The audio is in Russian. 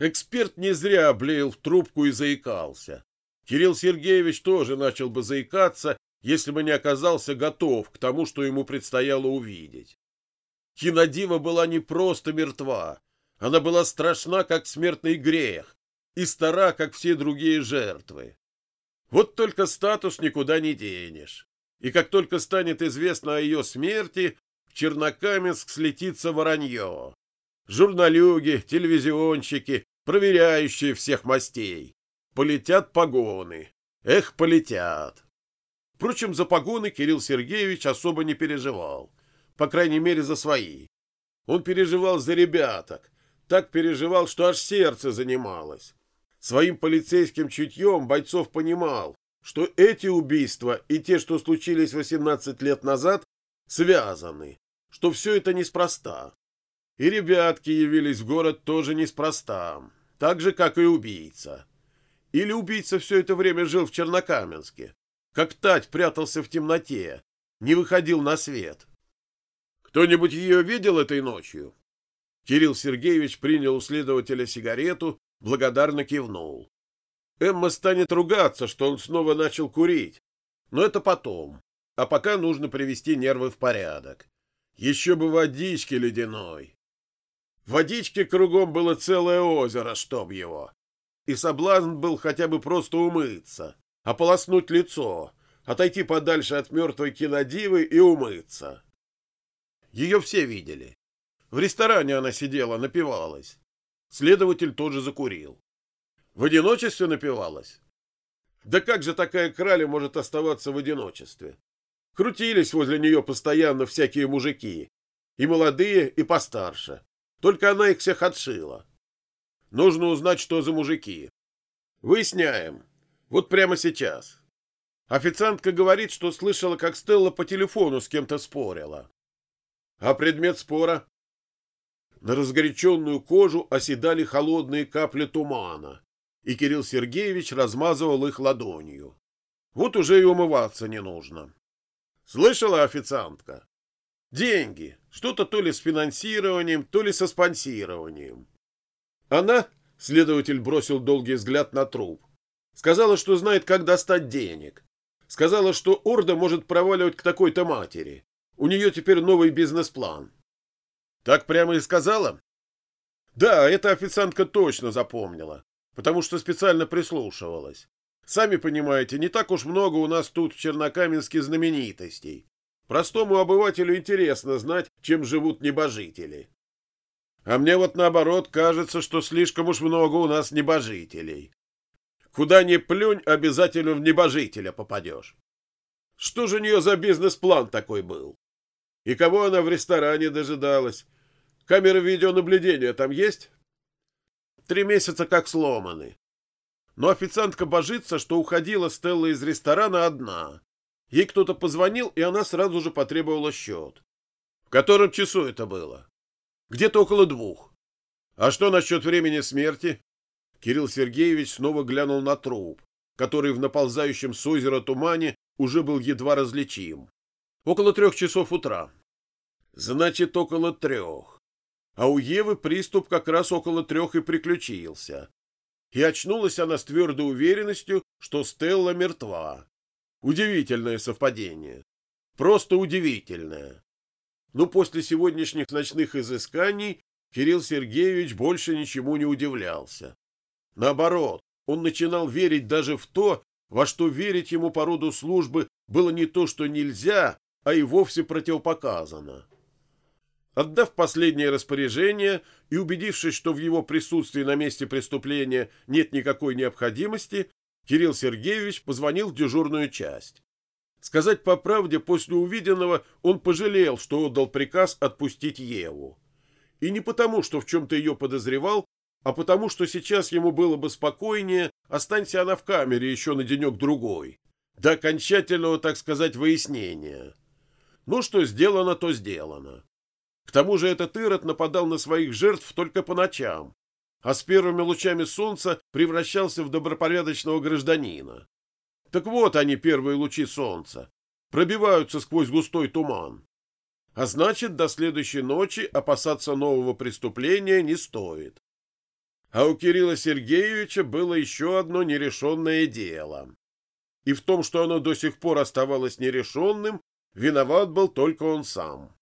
Эксперт не зря блеял в трубку и заикался. Кирилл Сергеевич тоже начал бы заикаться, если бы не оказался готов к тому, что ему предстояло увидеть. Кинодива была не просто мертва, она была страшна, как смертный грех, и стара, как все другие жертвы. Вот только статус никуда не денешь. И как только станет известно о ее смерти, в Чернокаменск слетится воронье. Журналюги, телевизионщики, проверяющие всех мастей. Полетят погоны. Эх, полетят. Впрочем, за погоны Кирилл Сергеевич особо не переживал. По крайней мере, за свои. Он переживал за ребяток. Так переживал, что аж сердце занималось. Своим полицейским чутьем Бойцов понимал, что эти убийства и те, что случились 18 лет назад, связаны, что все это неспроста. И ребятки явились в город тоже неспроста, так же, как и убийца. Или убийца все это время жил в Чернокаменске, как Тать прятался в темноте, не выходил на свет. Кто-нибудь ее видел этой ночью? Кирилл Сергеевич принял у следователя сигарету, благодарно кивнул. Эмма станет ругаться, что он снова начал курить, но это потом, а пока нужно привести нервы в порядок. Еще бы водички ледяной. Водички кругом было целое озеро, чтоб его и соблазн был хотя бы просто умыться, ополоснуть лицо, отойти подальше от мертвой кинодивы и умыться. Ее все видели. В ресторане она сидела, напивалась. Следователь тоже закурил. В одиночестве напивалась? Да как же такая краля может оставаться в одиночестве? Крутились возле нее постоянно всякие мужики, и молодые, и постарше. Только она их всех отшила. Нужно узнать, что за мужики. Выясняем. Вот прямо сейчас. Официантка говорит, что слышала, как Стелла по телефону с кем-то спорила. А предмет спора? На разгоряченную кожу оседали холодные капли тумана, и Кирилл Сергеевич размазывал их ладонью. Вот уже и умываться не нужно. Слышала официантка? Деньги. Что-то то ли с финансированием, то ли со спонсированием. Она, следователь бросил долгий взгляд на труп, сказала, что знает, как достать денег. Сказала, что Орда может проваливать к такой-то матери. У нее теперь новый бизнес-план. Так прямо и сказала? Да, эта официантка точно запомнила, потому что специально прислушивалась. Сами понимаете, не так уж много у нас тут в Чернокаменске знаменитостей. Простому обывателю интересно знать, чем живут небожители. А мне вот наоборот кажется, что слишком уж много у нас небожителей. Куда ни плюнь, обязательно в небожителя попадешь. Что же у нее за бизнес-план такой был? И кого она в ресторане дожидалась? Камеры видеонаблюдения там есть? Три месяца как сломаны. Но официантка божится, что уходила Стелла из ресторана одна. Ей кто-то позвонил, и она сразу же потребовала счет. В котором часу это было? Где-то около двух. А что насчет времени смерти? Кирилл Сергеевич снова глянул на труп, который в наползающем с озера тумане уже был едва различим. Около трех часов утра. Значит, около трех. А у Евы приступ как раз около трех и приключился. И очнулась она с твердой уверенностью, что Стелла мертва. Удивительное совпадение. Просто удивительное. Но после сегодняшних ночных изысканий Кирилл Сергеевич больше ничему не удивлялся. Наоборот, он начинал верить даже в то, во что верить ему по роду службы было не то, что нельзя, а и вовсе противопоказано. Отдав последнее распоряжение и убедившись, что в его присутствии на месте преступления нет никакой необходимости, Кирилл Сергеевич позвонил в дежурную часть. Сказать по правде, после увиденного он пожалел, что отдал приказ отпустить Еву. И не потому, что в чем-то ее подозревал, а потому, что сейчас ему было бы спокойнее, останься она в камере еще на денек-другой. До окончательного, так сказать, выяснения. Ну, что сделано, то сделано. К тому же этот Ирод нападал на своих жертв только по ночам, а с первыми лучами солнца превращался в добропорядочного гражданина. Так вот они, первые лучи солнца, пробиваются сквозь густой туман. А значит, до следующей ночи опасаться нового преступления не стоит. А у Кирилла Сергеевича было еще одно нерешенное дело. И в том, что оно до сих пор оставалось нерешенным, виноват был только он сам.